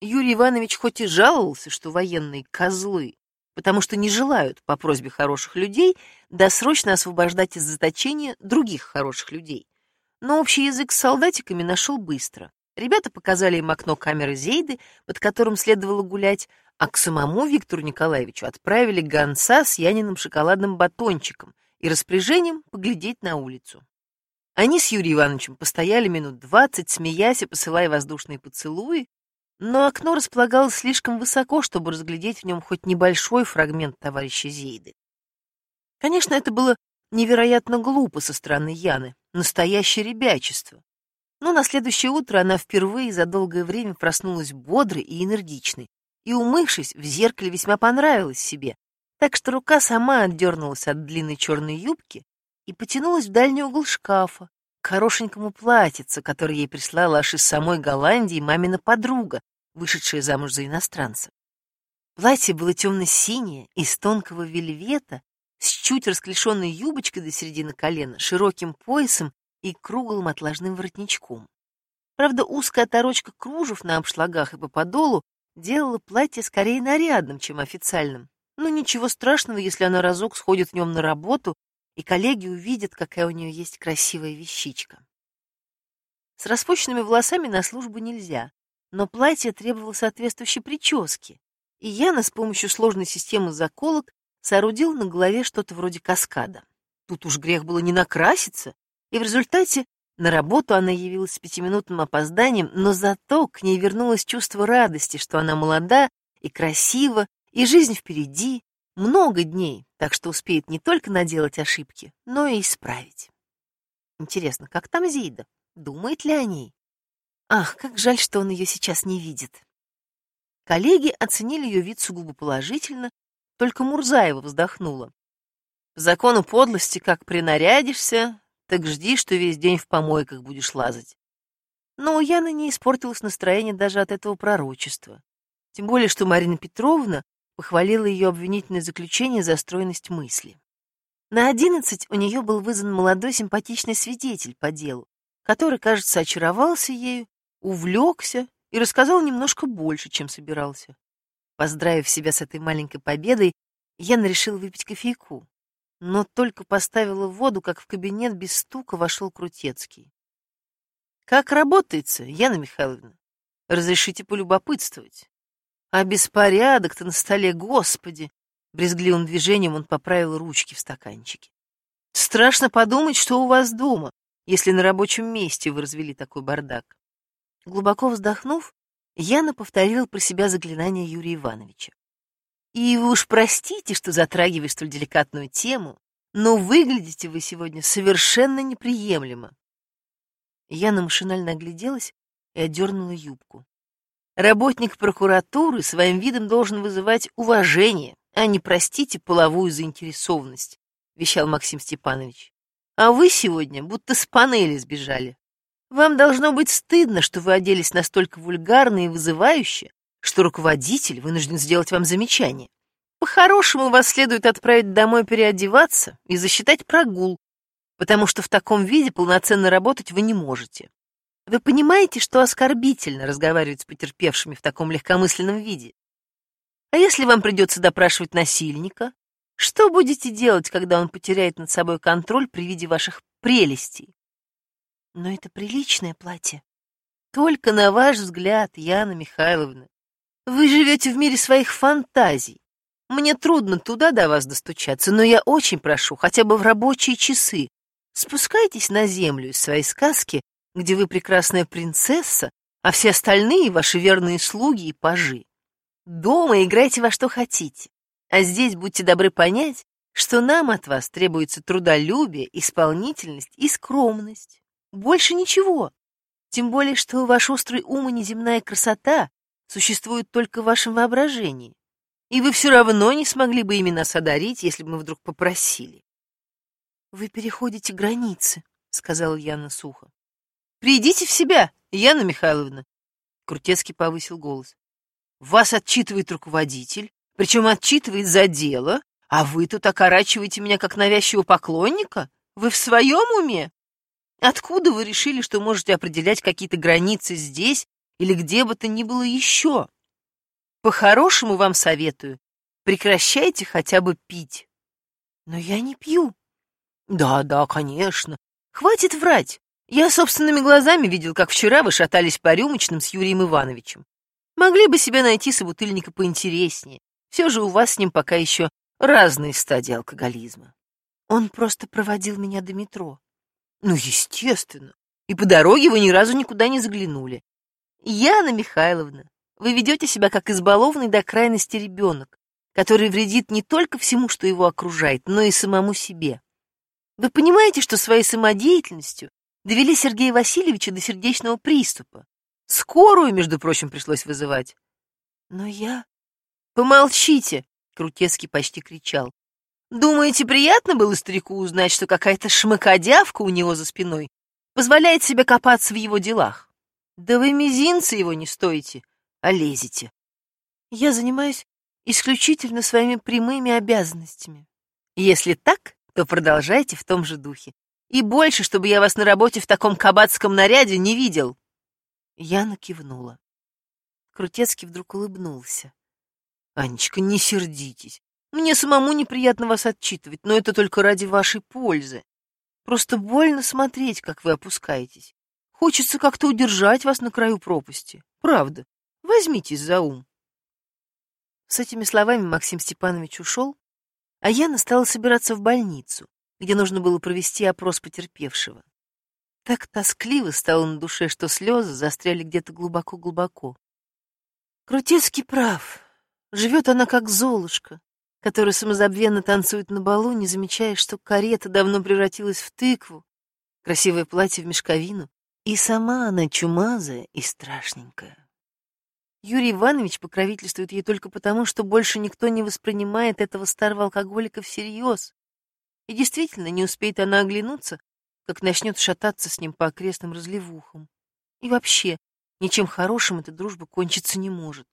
Юрий Иванович хоть и жаловался, что военные козлы, потому что не желают, по просьбе хороших людей, досрочно освобождать из заточения других хороших людей. Но общий язык с солдатиками нашел быстро. Ребята показали им окно камеры Зейды, под которым следовало гулять, а к самому Виктору Николаевичу отправили гонца с Яниным шоколадным батончиком и распоряжением поглядеть на улицу. Они с Юрием Ивановичем постояли минут двадцать, смеясь и посылая воздушные поцелуи, но окно располагалось слишком высоко, чтобы разглядеть в нем хоть небольшой фрагмент товарища Зейды. Конечно, это было невероятно глупо со стороны Яны, настоящее ребячество. Но на следующее утро она впервые за долгое время проснулась бодрой и энергичной, и, умывшись, в зеркале весьма понравилась себе, так что рука сама отдернулась от длинной черной юбки и потянулась в дальний угол шкафа, хорошенькому платьице, которое ей прислала аж из самой Голландии мамина подруга, вышедшая замуж за иностранца. Платье было темно-синее, из тонкого вельвета, с чуть расклешенной юбочкой до середины колена, широким поясом и круглым отложным воротничком. Правда, узкая оторочка кружев на обшлагах и по подолу делала платье скорее нарядным, чем официальным. Но ничего страшного, если она разок сходит в нем на работу и коллеги увидят, какая у нее есть красивая вещичка. С распущенными волосами на службу нельзя, но платье требовало соответствующей прически, и Яна с помощью сложной системы заколок соорудил на голове что-то вроде каскада. Тут уж грех было не накраситься, и в результате на работу она явилась с пятиминутным опозданием, но зато к ней вернулось чувство радости, что она молода и красива, и жизнь впереди, много дней, так что успеет не только наделать ошибки, но и исправить. Интересно, как там Зида? Думает ли о ней? Ах, как жаль, что он ее сейчас не видит. Коллеги оценили ее вид сугубо положительно, только Мурзаева вздохнула. По закону подлости, как принарядишься, так жди, что весь день в помойках будешь лазать. Но у Яны не испортилось настроение даже от этого пророчества. Тем более, что Марина Петровна похвалила ее обвинительное заключение за стройность мысли. На одиннадцать у нее был вызван молодой симпатичный свидетель по делу, который, кажется, очаровался ею, увлекся и рассказал немножко больше, чем собирался. Поздравив себя с этой маленькой победой, Яна решила выпить кофейку, но только поставила воду, как в кабинет без стука вошел Крутецкий. «Как работается, Яна Михайловна? Разрешите полюбопытствовать?» А беспорядок-то на столе, господи! Брезгливым движением он поправил ручки в стаканчике. Страшно подумать, что у вас дома, если на рабочем месте вы развели такой бардак. Глубоко вздохнув, Яна повторила про себя заклинание Юрия Ивановича. И вы уж простите, что затрагиваю столь деликатную тему, но выглядите вы сегодня совершенно неприемлемо. Яна машинально огляделась и одернула юбку. Работник прокуратуры своим видом должен вызывать уважение, а не, простите, половую заинтересованность, вещал Максим Степанович. А вы сегодня будто с панели сбежали. Вам должно быть стыдно, что вы оделись настолько вульгарно и вызывающе, что руководитель вынужден сделать вам замечание. По-хорошему вас следует отправить домой переодеваться и засчитать прогул, потому что в таком виде полноценно работать вы не можете. Вы понимаете, что оскорбительно разговаривать с потерпевшими в таком легкомысленном виде? А если вам придется допрашивать насильника, что будете делать, когда он потеряет над собой контроль при виде ваших прелестей? Но это приличное платье. Только на ваш взгляд, Яна Михайловна. Вы живете в мире своих фантазий. Мне трудно туда до вас достучаться, но я очень прошу, хотя бы в рабочие часы, спускайтесь на землю из своей сказки где вы прекрасная принцесса, а все остальные — ваши верные слуги и пажи. Дома играйте во что хотите, а здесь будьте добры понять, что нам от вас требуется трудолюбие, исполнительность и скромность. Больше ничего. Тем более, что ваш острый ум и неземная красота существуют только в вашем воображении. И вы все равно не смогли бы ими нас одарить, если бы мы вдруг попросили. — Вы переходите границы, — сказала Яна сухо. Придите в себя, Яна Михайловна. Крутецкий повысил голос. Вас отчитывает руководитель, причем отчитывает за дело, а вы тут окорачиваете меня как навязчивого поклонника? Вы в своем уме? Откуда вы решили, что можете определять какие-то границы здесь, или где бы то ни было еще. По-хорошему вам советую, прекращайте хотя бы пить. Но я не пью. Да, да, конечно. Хватит врать. Я собственными глазами видел, как вчера вы шатались по рюмочным с Юрием Ивановичем. Могли бы себе найти собутыльника поинтереснее. Все же у вас с ним пока еще разные стадии алкоголизма. Он просто проводил меня до метро. Ну, естественно. И по дороге вы ни разу никуда не заглянули. Яна Михайловна, вы ведете себя как избалованный до крайности ребенок, который вредит не только всему, что его окружает, но и самому себе. Вы понимаете, что своей самодеятельностью довели Сергея Васильевича до сердечного приступа. Скорую, между прочим, пришлось вызывать. Но я... Помолчите, Крутецкий почти кричал. Думаете, приятно было старику узнать, что какая-то шмакодявка у него за спиной позволяет себе копаться в его делах? Да вы мизинца его не стоите, а лезете. Я занимаюсь исключительно своими прямыми обязанностями. Если так, то продолжайте в том же духе. И больше, чтобы я вас на работе в таком кабацком наряде не видел. Яна кивнула. Крутецкий вдруг улыбнулся. Анечка, не сердитесь. Мне самому неприятно вас отчитывать, но это только ради вашей пользы. Просто больно смотреть, как вы опускаетесь. Хочется как-то удержать вас на краю пропасти. Правда. Возьмитесь за ум. С этими словами Максим Степанович ушел, а Яна стала собираться в больницу, где нужно было провести опрос потерпевшего. Так тоскливо стало на душе, что слезы застряли где-то глубоко-глубоко. Крутецкий прав. Живет она как Золушка, которая самозабвенно танцует на балу, не замечая, что карета давно превратилась в тыкву, красивое платье в мешковину, и сама она чумазая и страшненькая. Юрий Иванович покровительствует ей только потому, что больше никто не воспринимает этого старого алкоголика всерьез. И действительно, не успеет она оглянуться, как начнет шататься с ним по окрестным разливухам. И вообще, ничем хорошим эта дружба кончиться не может.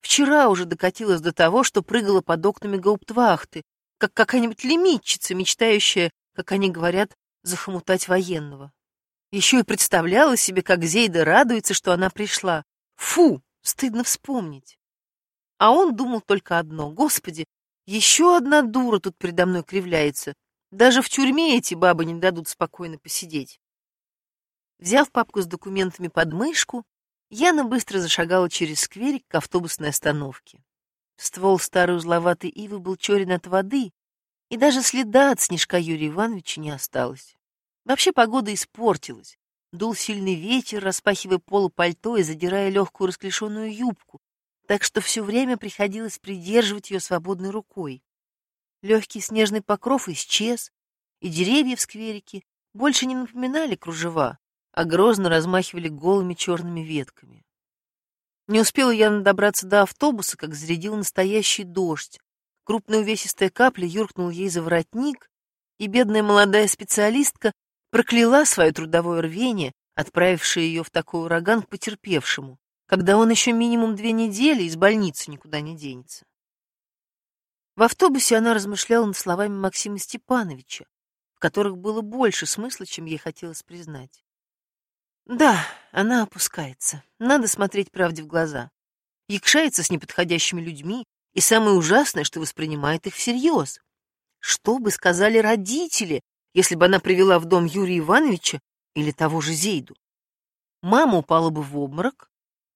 Вчера уже докатилась до того, что прыгала под окнами гауптвахты, как какая-нибудь лимитчица, мечтающая, как они говорят, захомутать военного. Еще и представляла себе, как Зейда радуется, что она пришла. Фу, стыдно вспомнить. А он думал только одно. Господи, еще одна дура тут передо мной кривляется. Даже в тюрьме эти бабы не дадут спокойно посидеть. Взяв папку с документами под мышку, Яна быстро зашагала через скверик к автобусной остановке. Ствол старой узловатой ивы был черен от воды, и даже следа от снежка Юрия Ивановича не осталось. Вообще погода испортилась. Дул сильный ветер, распахивая полу пальто и задирая легкую расклешенную юбку, так что все время приходилось придерживать ее свободной рукой. Легкий снежный покров исчез, и деревья в скверике больше не напоминали кружева, а грозно размахивали голыми черными ветками. Не успела я добраться до автобуса, как зарядил настоящий дождь. Крупная увесистая капля юркнула ей за воротник, и бедная молодая специалистка прокляла свое трудовое рвение, отправившее ее в такой ураган к потерпевшему, когда он еще минимум две недели из больницы никуда не денется. В автобусе она размышляла над словами Максима Степановича, в которых было больше смысла, чем ей хотелось признать. Да, она опускается. Надо смотреть правде в глаза. Якшается с неподходящими людьми, и самое ужасное, что воспринимает их всерьез. Что бы сказали родители, если бы она привела в дом Юрия Ивановича или того же Зейду? Мама упала бы в обморок,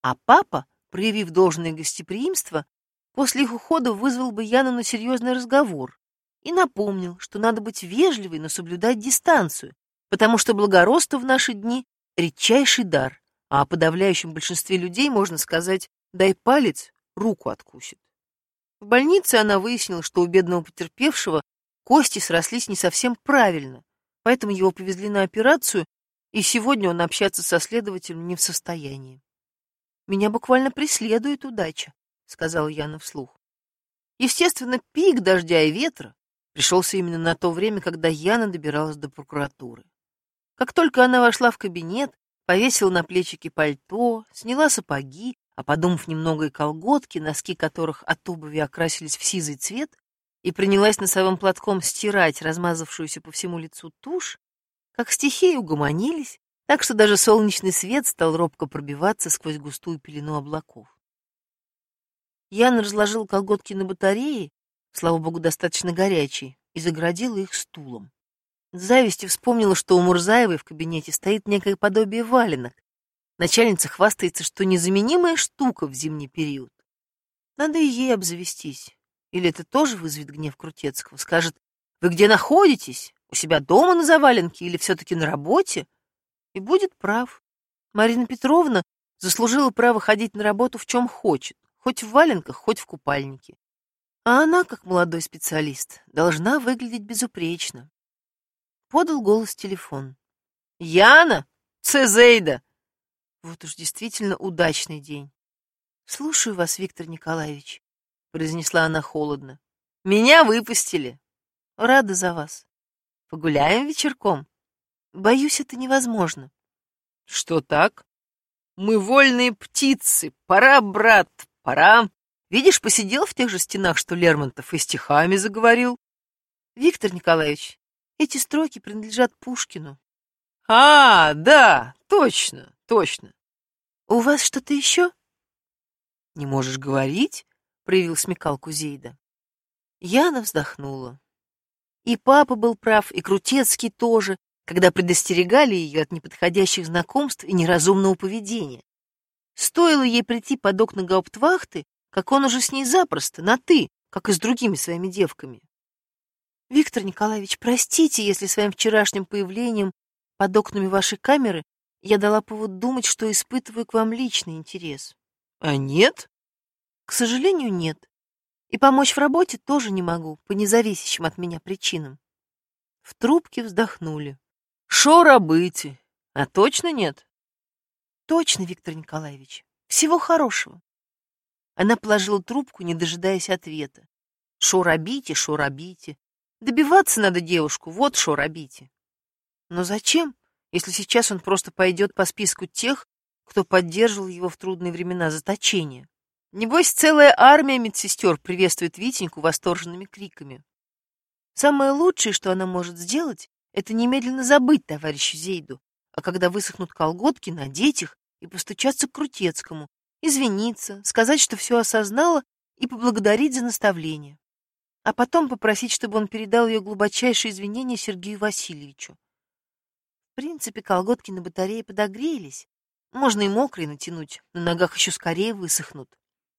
а папа, проявив должное гостеприимство, после их ухода вызвал бы Яну на серьезный разговор и напомнил, что надо быть вежливой, но соблюдать дистанцию, потому что благородство в наши дни редчайший дар, а о подавляющем большинстве людей можно сказать «дай палец, руку откусит». В больнице она выяснила, что у бедного потерпевшего кости срослись не совсем правильно, поэтому его повезли на операцию, и сегодня он общаться со следователем не в состоянии. «Меня буквально преследует удача», — сказала Яна вслух. Естественно, пик дождя и ветра пришелся именно на то время, когда Яна добиралась до прокуратуры. Как только она вошла в кабинет, повесила на плечики пальто, сняла сапоги, а подумав немного и колготки, носки которых от обуви окрасились в сизый цвет, и принялась носовым платком стирать размазавшуюся по всему лицу тушь, как стихии угомонились, так что даже солнечный свет стал робко пробиваться сквозь густую пелену облаков. Яна разложила колготки на батарее, слава богу, достаточно горячие, и заградила их стулом. С завистью вспомнила, что у Мурзаевой в кабинете стоит некое подобие валенок. Начальница хвастается, что незаменимая штука в зимний период. Надо и ей обзавестись. Или это тоже вызовет гнев Крутецкого? Скажет, вы где находитесь? У себя дома на заваленке или все-таки на работе? И будет прав. Марина Петровна заслужила право ходить на работу в чем хочет, хоть в валенках, хоть в купальнике. А она, как молодой специалист, должна выглядеть безупречно. Подал голос телефон. «Яна! Цезейда!» Вот уж действительно удачный день. «Слушаю вас, Виктор Николаевич», — произнесла она холодно. «Меня выпустили. Рада за вас. Погуляем вечерком?» Боюсь, это невозможно. Что так? Мы вольные птицы. Пора, брат, пора. Видишь, посидел в тех же стенах, что Лермонтов, и стихами заговорил. Виктор Николаевич, эти строки принадлежат Пушкину. А, да, точно, точно. У вас что-то еще? Не можешь говорить? Проявил смекалку Зейда. Яна вздохнула. И папа был прав, и Крутецкий тоже, когда предостерегали ее от неподходящих знакомств и неразумного поведения. Стоило ей прийти под окна гауптвахты, как он уже с ней запросто, на «ты», как и с другими своими девками. «Виктор Николаевич, простите, если своим вчерашним появлением под окнами вашей камеры я дала повод думать, что испытываю к вам личный интерес». «А нет?» «К сожалению, нет. И помочь в работе тоже не могу, по независящим от меня причинам». В трубке вздохнули. Шо робити? А точно нет? Точно, Виктор Николаевич. Всего хорошего. Она положила трубку, не дожидаясь ответа. Шо робите, шо робите. Добиваться надо девушку, вот шо робите. Но зачем, если сейчас он просто пойдет по списку тех, кто поддерживал его в трудные времена заточения? Небось, целая армия медсестер приветствует Витеньку восторженными криками. Самое лучшее, что она может сделать, это немедленно забыть товарищу Зейду, а когда высохнут колготки, надеть их и постучаться к Крутецкому, извиниться, сказать, что все осознала и поблагодарить за наставление. А потом попросить, чтобы он передал ее глубочайшие извинения Сергею Васильевичу. В принципе, колготки на батарее подогрелись. Можно и мокрые натянуть, на ногах еще скорее высохнут.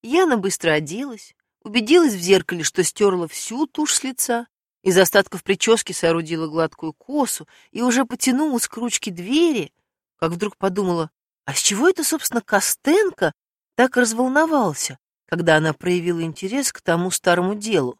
Яна быстро оделась, убедилась в зеркале, что стерла всю тушь с лица, из остатков прически соорудила гладкую косу и уже потянулась к ручке двери, как вдруг подумала, а с чего это, собственно, Костенко так разволновался, когда она проявила интерес к тому старому делу?